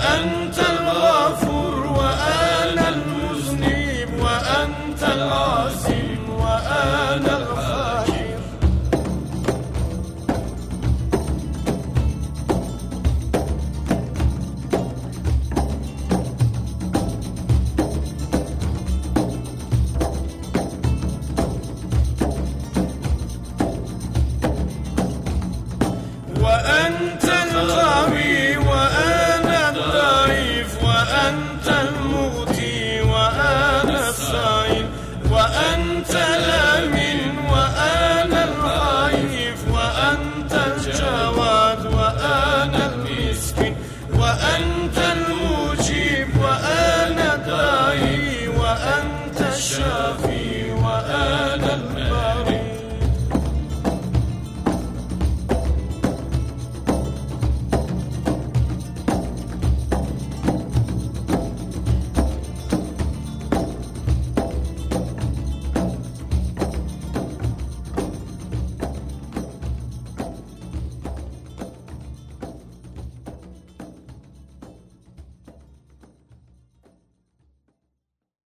أنت